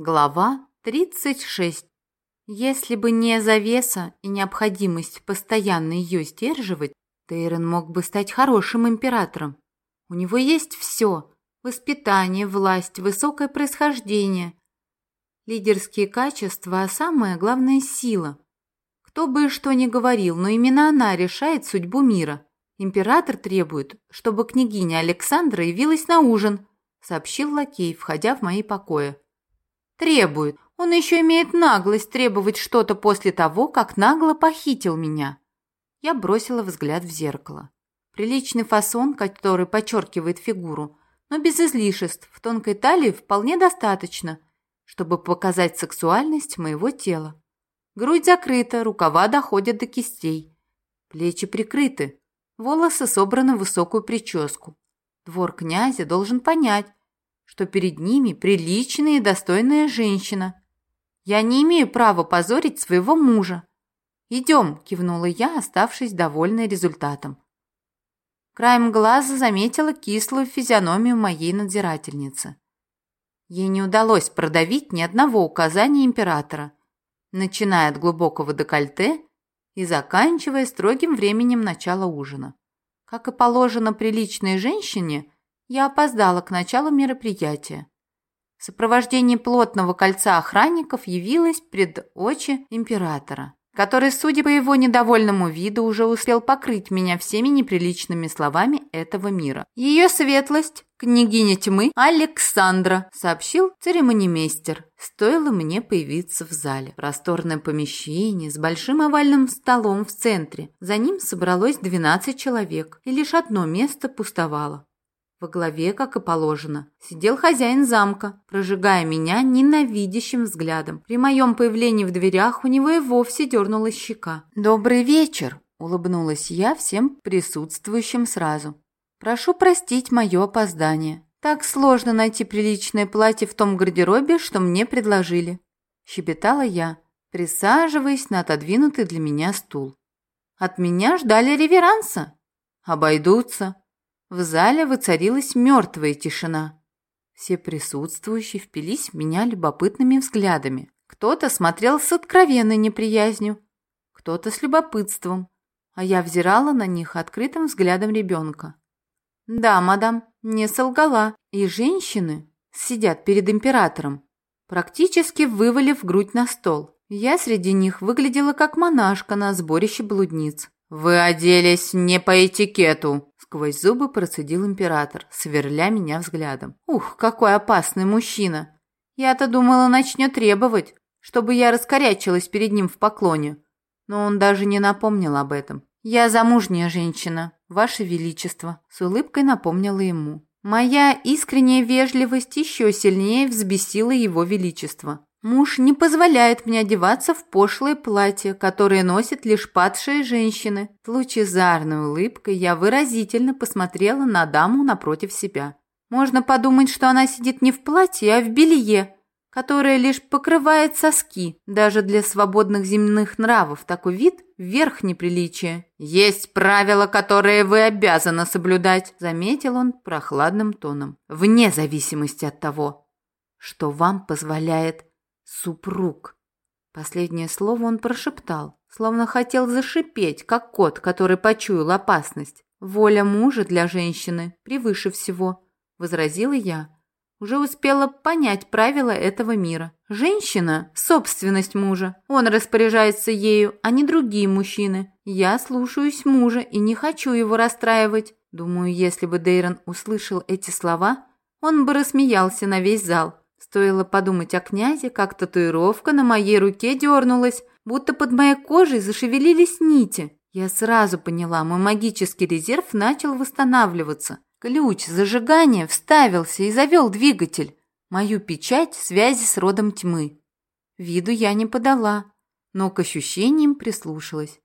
Глава 36. Если бы не завеса и необходимость постоянно ее сдерживать, Тейрон мог бы стать хорошим императором. У него есть все – воспитание, власть, высокое происхождение, лидерские качества, а самое главное – сила. Кто бы что ни говорил, но именно она решает судьбу мира. Император требует, чтобы княгиня Александра явилась на ужин, сообщил лакей, входя в мои покои. Требует. Он еще имеет наглость требовать что-то после того, как нагло похитил меня. Я бросила взгляд в зеркало. Приличный фасон, который подчеркивает фигуру, но без излишеств, в тонкой талии вполне достаточно, чтобы показать сексуальность моего тела. Грудь закрыта, рукава доходят до кистей. Плечи прикрыты, волосы собраны в высокую прическу. Двор князя должен понять, что перед ними приличная и достойная женщина. Я не имею права позорить своего мужа. «Идем», – кивнула я, оставшись довольной результатом. Краем глаза заметила кислую физиономию моей надзирательницы. Ей не удалось продавить ни одного указания императора, начиная от глубокого декольте и заканчивая строгим временем начала ужина. Как и положено приличной женщине – я опоздала к началу мероприятия. В сопровождении плотного кольца охранников явилась пред очи императора, который, судя по его недовольному виду, уже успел покрыть меня всеми неприличными словами этого мира. Ее светлость, княгиня тьмы Александра, сообщил церемонимейстер. Стоило мне появиться в зале. Просторное помещение с большим овальным столом в центре. За ним собралось 12 человек, и лишь одно место пустовало. Во главе, как и положено, сидел хозяин замка, прожигая меня ненавидящим взглядом. При моем появлении в дверях у него и вовсе дернулась щека. «Добрый вечер!» – улыбнулась я всем присутствующим сразу. «Прошу простить мое опоздание. Так сложно найти приличное платье в том гардеробе, что мне предложили». Щебетала я, присаживаясь на отодвинутый для меня стул. От меня ждали реверанса. Обойдутся. В зале воцарилась мертвая тишина. Все присутствующие впились в меня любопытными взглядами. Кто-то смотрел с откровенной неприязнью, кто-то с любопытством, а я взирала на них открытым взглядом ребенка. Да, мадам, не солгала. И женщины сидят перед императором, практически вывалив грудь на стол. Я среди них выглядела как монашка на сборище блудниц. «Вы оделись не по этикету», — сквозь зубы процедил император, сверля меня взглядом. «Ух, какой опасный мужчина! Я-то думала, начнет требовать, чтобы я раскорячилась перед ним в поклоне. Но он даже не напомнил об этом. «Я замужняя женщина, Ваше Величество», — с улыбкой напомнила ему. Моя искренняя вежливость еще сильнее взбесила его величество. Муж не позволяет мне одеваться в пошлое платье, которое носят лишь падшие женщины. С лучезарной улыбкой я выразительно посмотрела на даму напротив себя. Можно подумать, что она сидит не в платье, а в белье, которое лишь покрывает соски. Даже для свободных земных нравов такой вид – верх неприличия. «Есть правила, которые вы обязаны соблюдать», – заметил он прохладным тоном. «Вне зависимости от того, что вам позволяет Супруг. Последнее слово он прошептал, словно хотел зашипеть, как кот, который почуял опасность. «Воля мужа для женщины превыше всего», — возразила я. Уже успела понять правила этого мира. Женщина – собственность мужа. Он распоряжается ею, а не другие мужчины. Я слушаюсь мужа и не хочу его расстраивать. Думаю, если бы Дейрон услышал эти слова, он бы рассмеялся на весь зал. Стоило подумать о князе, как татуировка на моей руке дернулась, будто под моей кожей зашевелились нити. Я сразу поняла, мой магический резерв начал восстанавливаться. Ключ зажигания вставился и завел двигатель. Мою печать связи с родом тьмы. Виду я не подала, но к ощущениям прислушалась.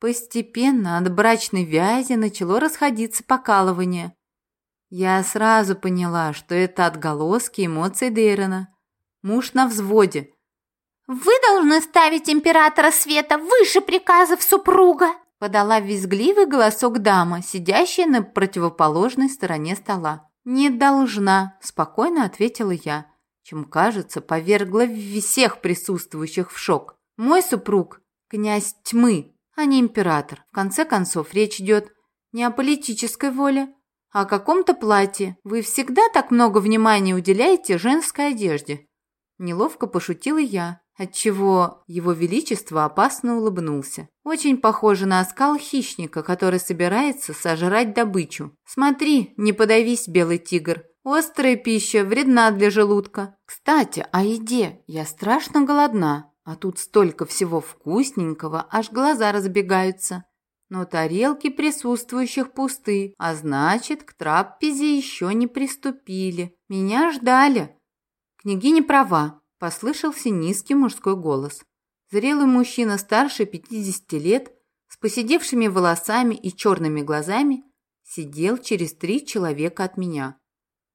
Постепенно от брачной вязи начало расходиться покалывание. Я сразу поняла, что это отголоски эмоций Дейрона. Муж на взводе. «Вы должны ставить императора света выше приказов супруга!» подала визгливый голосок дама, сидящая на противоположной стороне стола. «Не должна», – спокойно ответила я. чем, кажется, повергла всех присутствующих в шок. Мой супруг – князь тьмы, а не император. В конце концов, речь идет не о политической воле, о каком-то платье. Вы всегда так много внимания уделяете женской одежде. Неловко пошутила я, отчего его величество опасно улыбнулся. Очень похоже на оскал хищника, который собирается сожрать добычу. Смотри, не подавись, белый тигр. Острая пища вредна для желудка. Кстати, о еде. Я страшно голодна, а тут столько всего вкусненького, аж глаза разбегаются. Но тарелки присутствующих пусты, а значит, к трапезе еще не приступили. Меня ждали. Княгиня права, послышался низкий мужской голос. Зрелый мужчина старше 50 лет, с поседевшими волосами и черными глазами, сидел через три человека от меня.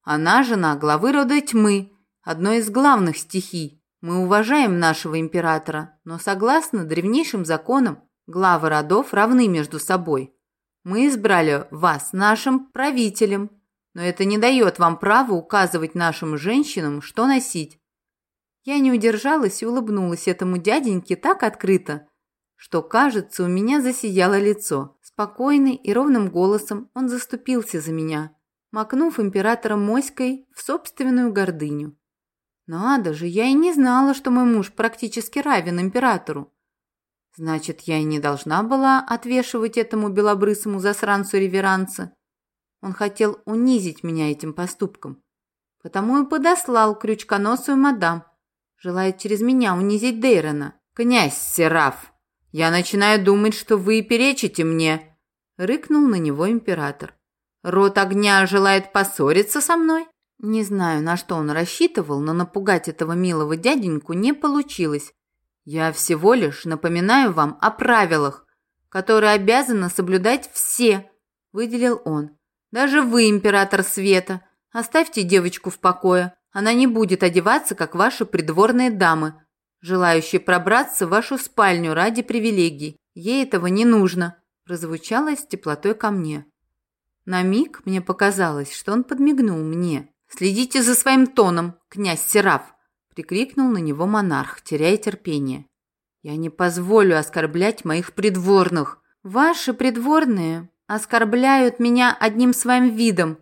Она жена главы рода тьмы, одной из главных стихий. Мы уважаем нашего императора, но согласно древнейшим законам, главы родов равны между собой. Мы избрали вас нашим правителем, но это не дает вам права указывать нашим женщинам, что носить. Я не удержалась и улыбнулась этому дяденьке так открыто, что, кажется, у меня засияло лицо. Спокойный и ровным голосом он заступился за меня, макнув императора моськой в собственную гордыню. Надо же, я и не знала, что мой муж практически равен императору. Значит, я и не должна была отвешивать этому белобрысому засранцу реверанса. Он хотел унизить меня этим поступком. Потому и подослал крючконосую мадам. Желает через меня унизить Дейрона. «Князь Сераф, я начинаю думать, что вы перечите мне!» Рыкнул на него император. «Рот огня желает поссориться со мной?» Не знаю, на что он рассчитывал, но напугать этого милого дяденьку не получилось. Я всего лишь напоминаю вам о правилах, которые обязаны соблюдать все, выделил он. Даже вы, император света, оставьте девочку в покое. Она не будет одеваться, как ваши придворные дамы, желающие пробраться в вашу спальню ради привилегий. Ей этого не нужно, прозвучало с теплотой ко мне. На миг мне показалось, что он подмигнул мне. Следите за своим тоном, князь Сераф, прикрикнул на него монарх, теряя терпение. Я не позволю оскорблять моих придворных. Ваши придворные оскорбляют меня одним своим видом,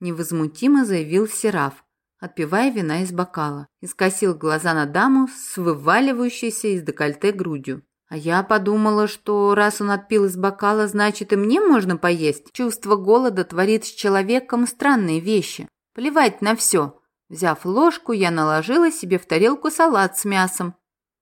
невозмутимо заявил Сераф, отпивая вина из бокала, и скосил глаза на даму с вываливающейся из декольте грудью. А я подумала, что раз он отпил из бокала, значит и мне можно поесть. Чувство голода творит с человеком странные вещи. Плевать на все. Взяв ложку, я наложила себе в тарелку салат с мясом.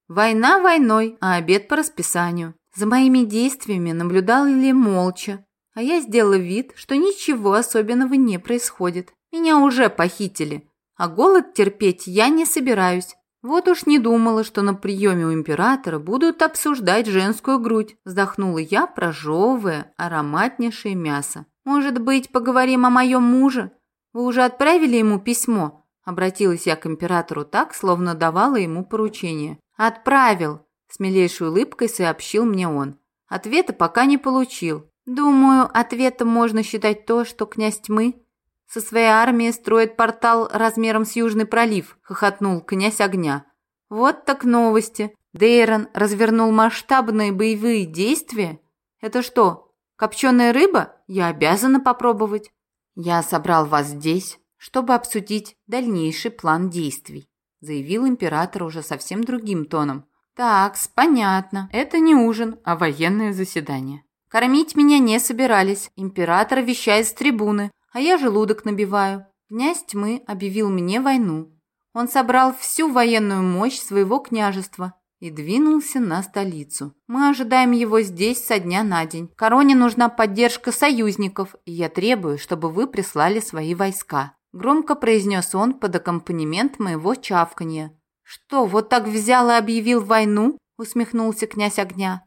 Война войной, а обед по расписанию. За моими действиями наблюдали молча, а я сделала вид, что ничего особенного не происходит. Меня уже похитили, а голод терпеть я не собираюсь. Вот уж не думала, что на приеме у императора будут обсуждать женскую грудь. Вздохнула я, прожевывая ароматнейшее мясо. Может быть, поговорим о моем муже? Вы уже отправили ему письмо? Обратилась я к императору так, словно давала ему поручение. Отправил, с милейшей улыбкой сообщил мне он. Ответа пока не получил. Думаю, ответом можно считать то, что князь тьмы со своей армией строит портал размером с Южный пролив, хохотнул князь огня. Вот так новости. Дейрон развернул масштабные боевые действия. Это что, копченая рыба? Я обязана попробовать. Я собрал вас здесь, чтобы обсудить дальнейший план действий, заявил император уже совсем другим тоном. Так, понятно. Это не ужин, а военное заседание. Кормить меня не собирались. Император вещает с трибуны, а я желудок набиваю. Князь тьмы объявил мне войну. Он собрал всю военную мощь своего княжества и двинулся на столицу. Мы ожидаем его здесь со дня на день. Короне нужна поддержка союзников, и я требую, чтобы вы прислали свои войска. Громко произнес он под аккомпанемент моего чавканья. «Что, вот так взял и объявил войну?» усмехнулся князь огня.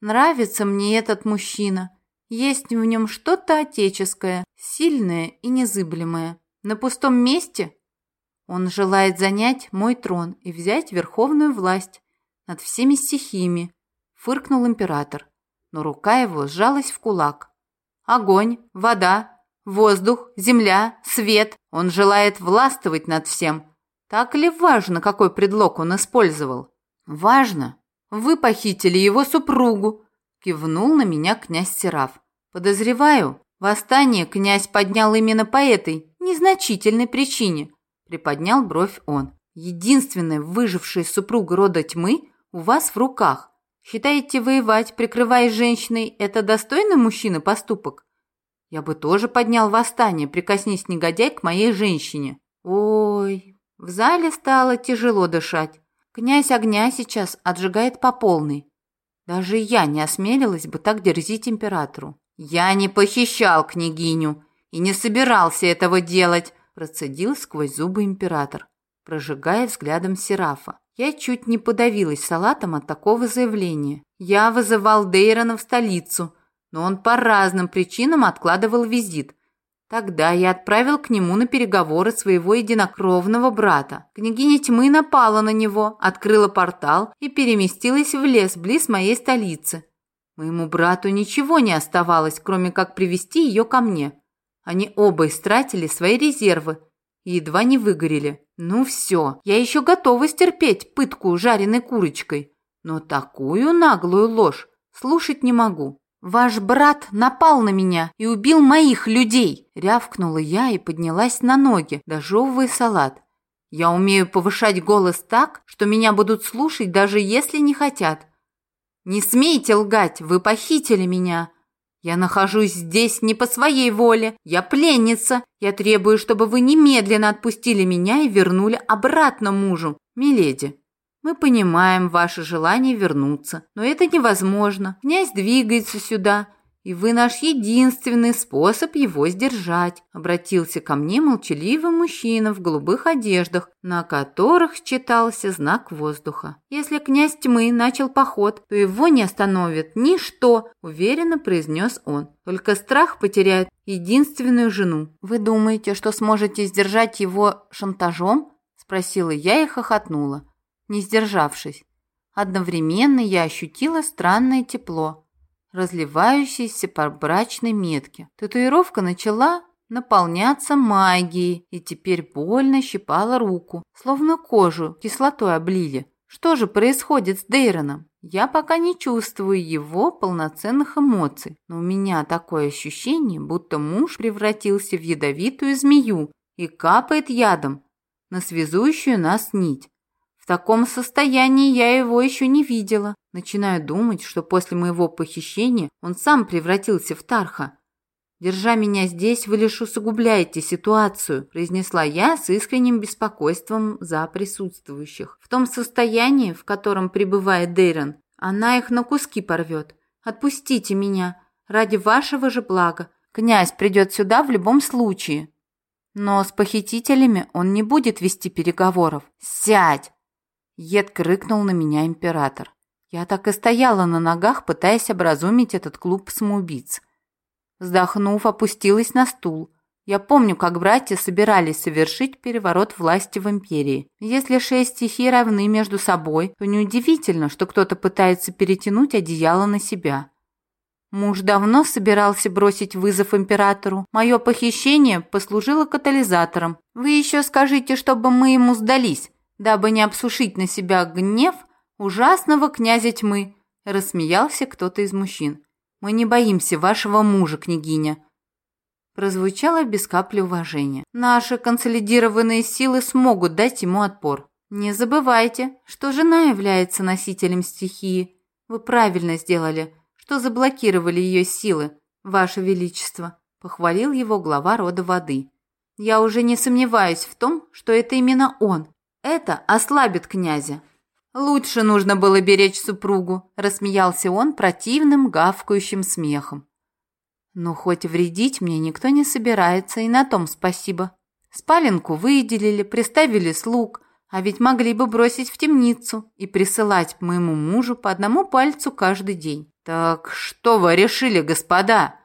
Нравится мне этот мужчина. Есть в нем что-то отеческое, сильное и незыблемое. На пустом месте он желает занять мой трон и взять верховную власть над всеми стихиями, фыркнул император, но рука его сжалась в кулак. Огонь, вода, воздух, земля, свет. Он желает властвовать над всем. Так ли важно, какой предлог он использовал? Важно. Вы похитили его супругу, кивнул на меня князь Сераф. Подозреваю, восстание князь поднял именно по этой незначительной причине, приподнял бровь он. Единственная выжившая супруга рода тьмы у вас в руках. Считаете, воевать, прикрываясь женщиной, это достойный мужчины поступок? Я бы тоже поднял восстание, прикоснись негодяй к моей женщине. Ой, в зале стало тяжело дышать. Князь огня сейчас отжигает по полной. Даже я не осмелилась бы так дерзить императору. Я не похищал княгиню и не собирался этого делать, процедил сквозь зубы император, прожигая взглядом Серафа. Я чуть не подавилась салатом от такого заявления. Я вызывал Дейрона в столицу, но он по разным причинам откладывал визит. Тогда я отправил к нему на переговоры своего единокровного брата. Княгиня тьмы напала на него, открыла портал и переместилась в лес близ моей столицы. Моему брату ничего не оставалось, кроме как привести ее ко мне. Они оба истратили свои резервы и едва не выгорели. Ну все, я еще готова стерпеть пытку жареной курочкой, но такую наглую ложь слушать не могу. «Ваш брат напал на меня и убил моих людей!» Рявкнула я и поднялась на ноги, дожевывая салат. «Я умею повышать голос так, что меня будут слушать, даже если не хотят. Не смейте лгать, вы похитили меня. Я нахожусь здесь не по своей воле. Я пленница. Я требую, чтобы вы немедленно отпустили меня и вернули обратно мужу, миледи. Мы понимаем ваше желание вернуться, но это невозможно. Князь двигается сюда, и вы наш единственный способ его сдержать. Обратился ко мне молчаливый мужчина в голубых одеждах, на которых читался знак воздуха. Если князь тьмы начал поход, то его не остановит ничто, уверенно произнес он. Только страх потеряет единственную жену. Вы думаете, что сможете сдержать его шантажом? спросила я и хохотнула не сдержавшись. Одновременно я ощутила странное тепло, разливающееся по брачной метке. Татуировка начала наполняться магией и теперь больно щипала руку, словно кожу кислотой облили. Что же происходит с Дейроном? Я пока не чувствую его полноценных эмоций, но у меня такое ощущение, будто муж превратился в ядовитую змею и капает ядом на связующую нас нить таком состоянии я его еще не видела. Начинаю думать, что после моего похищения он сам превратился в Тарха. «Держа меня здесь, вы лишь усугубляете ситуацию», произнесла я с искренним беспокойством за присутствующих. «В том состоянии, в котором пребывает Дейрон, она их на куски порвет. Отпустите меня, ради вашего же блага. Князь придет сюда в любом случае». Но с похитителями он не будет вести переговоров. «Сядь!» Едко рыкнул на меня император. Я так и стояла на ногах, пытаясь образумить этот клуб самоубийц. Вздохнув, опустилась на стул. Я помню, как братья собирались совершить переворот власти в империи. Если шесть стихий равны между собой, то неудивительно, что кто-то пытается перетянуть одеяло на себя. Муж давно собирался бросить вызов императору. Мое похищение послужило катализатором. Вы еще скажите, чтобы мы ему сдались дабы не обсушить на себя гнев ужасного князя тьмы, рассмеялся кто-то из мужчин. Мы не боимся вашего мужа, княгиня. Прозвучало без капли уважения. Наши консолидированные силы смогут дать ему отпор. Не забывайте, что жена является носителем стихии. Вы правильно сделали, что заблокировали ее силы, ваше величество, похвалил его глава рода воды. Я уже не сомневаюсь в том, что это именно он, это ослабит князя. Лучше нужно было беречь супругу, рассмеялся он противным гавкающим смехом. Но хоть вредить мне никто не собирается, и на том спасибо. Спаленку выделили, приставили слуг, а ведь могли бы бросить в темницу и присылать моему мужу по одному пальцу каждый день. Так что вы решили, господа?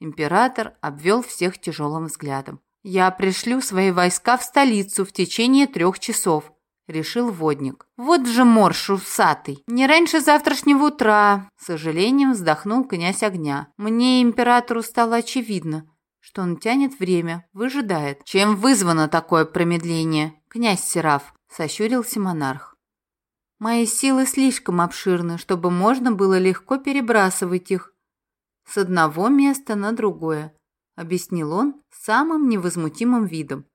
Император обвел всех тяжелым взглядом. «Я пришлю свои войска в столицу в течение трех часов», — решил водник. «Вот же морж усатый! Не раньше завтрашнего утра!» С сожалением вздохнул князь огня. «Мне, императору, стало очевидно, что он тянет время, выжидает. Чем вызвано такое промедление?» князь Сераф», — сощурился монарх. «Мои силы слишком обширны, чтобы можно было легко перебрасывать их с одного места на другое», — объяснил он самым невозмутимым видом.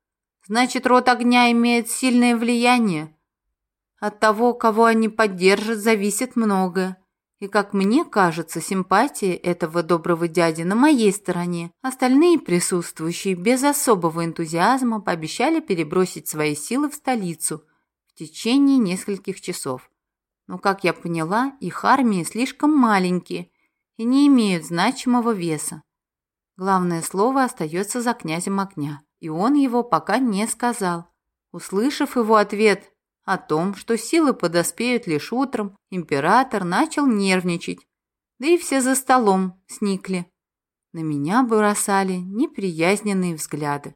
«Значит, род огня имеет сильное влияние. От того, кого они поддержат, зависит многое. И, как мне кажется, симпатия этого доброго дяди на моей стороне. Остальные присутствующие без особого энтузиазма пообещали перебросить свои силы в столицу в течение нескольких часов. Но, как я поняла, их армии слишком маленькие и не имеют значимого веса. Главное слово остается за князем огня, и он его пока не сказал. Услышав его ответ о том, что силы подоспеют лишь утром, император начал нервничать, да и все за столом сникли. На меня бросали неприязненные взгляды.